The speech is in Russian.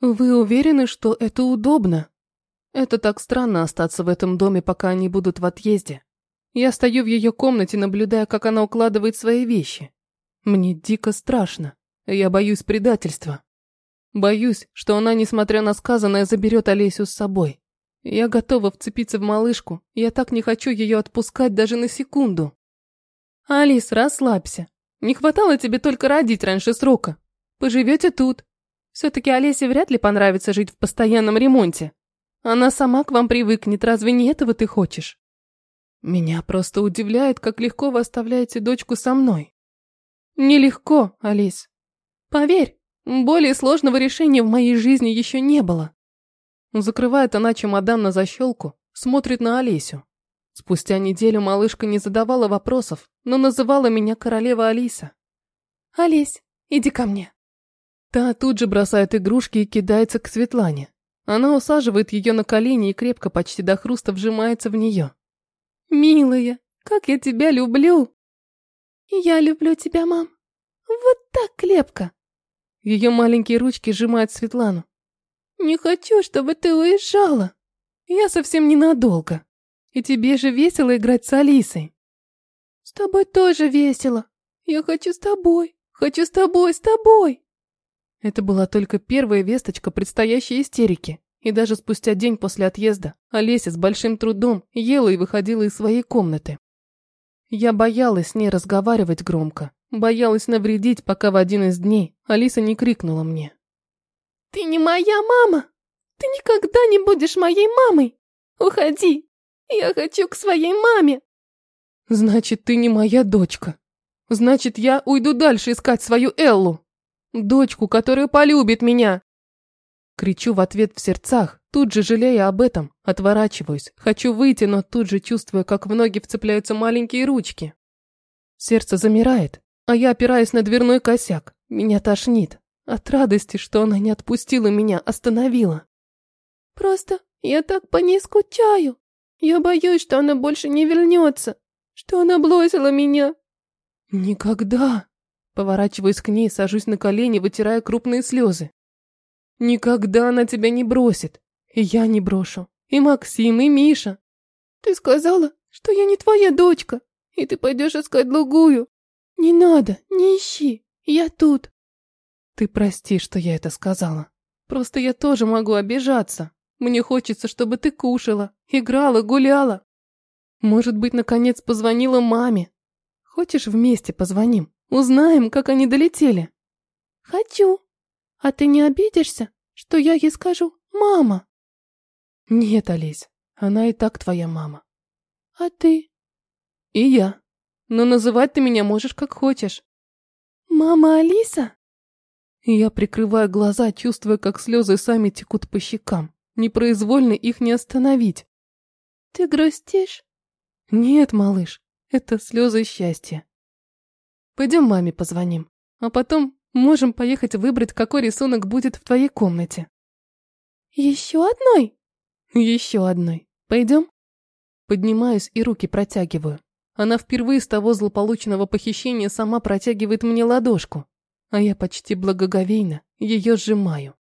Вы уверены, что это удобно? Это так странно остаться в этом доме, пока они будут в отъезде. Я стою в ее комнате, наблюдая, как она укладывает свои вещи. Мне дико страшно. Я боюсь предательства. Боюсь, что она, несмотря на сказанное, заберет Олесю с собой. Я готова вцепиться в малышку. Я так не хочу ее отпускать даже на секунду. Алис, расслабься. Не хватало тебе только родить раньше срока. Поживете тут. Все-таки Олесе вряд ли понравится жить в постоянном ремонте. Она сама к вам привыкнет, разве не этого ты хочешь? Меня просто удивляет, как легко вы оставляете дочку со мной. Нелегко, Алис. Поверь, более сложного решения в моей жизни еще не было. Закрывает она чемодан на защелку, смотрит на Олесю. Спустя неделю малышка не задавала вопросов, но называла меня королева Алиса. «Олесь, иди ко мне». Та тут же бросает игрушки и кидается к Светлане. Она усаживает ее на колени и крепко, почти до хруста, вжимается в нее. «Милая, как я тебя люблю!» «Я люблю тебя, мам. Вот так крепко!» Ее маленькие ручки сжимают Светлану. «Не хочу, чтобы ты уезжала. Я совсем ненадолго. И тебе же весело играть с Алисой». «С тобой тоже весело. Я хочу с тобой. Хочу с тобой, с тобой!» Это была только первая весточка предстоящей истерики. И даже спустя день после отъезда Олеся с большим трудом ела и выходила из своей комнаты. Я боялась с ней разговаривать громко, боялась навредить, пока в один из дней Алиса не крикнула мне. «Ты не моя мама! Ты никогда не будешь моей мамой! Уходи! Я хочу к своей маме!» «Значит, ты не моя дочка. Значит, я уйду дальше искать свою Эллу!» Дочку, которая полюбит меня. Кричу в ответ в сердцах, тут же жалея об этом, отворачиваюсь, хочу выйти, но тут же чувствую, как в ноги вцепляются маленькие ручки. Сердце замирает, а я опираюсь на дверной косяк. Меня тошнит. От радости, что она не отпустила меня, остановила. Просто я так по ней скучаю. Я боюсь, что она больше не вернется, что она бросила меня. Никогда. Поворачиваюсь к ней, сажусь на колени, вытирая крупные слезы. Никогда она тебя не бросит. И я не брошу. И Максим, и Миша. Ты сказала, что я не твоя дочка, и ты пойдешь искать другую. Не надо, не ищи, я тут. Ты прости, что я это сказала. Просто я тоже могу обижаться. Мне хочется, чтобы ты кушала, играла, гуляла. Может быть, наконец позвонила маме. Хочешь, вместе позвоним? Узнаем, как они долетели. Хочу. А ты не обидишься, что я ей скажу «мама»? Нет, Олесь, она и так твоя мама. А ты? И я. Но называть ты меня можешь как хочешь. Мама Алиса? Я прикрываю глаза, чувствуя, как слезы сами текут по щекам. Непроизвольно их не остановить. Ты грустишь? Нет, малыш, это слезы счастья. Пойдем маме позвоним. А потом можем поехать выбрать, какой рисунок будет в твоей комнате. Еще одной? Еще одной. Пойдем? Поднимаюсь и руки протягиваю. Она впервые с того злополучного похищения сама протягивает мне ладошку, а я почти благоговейно ее сжимаю.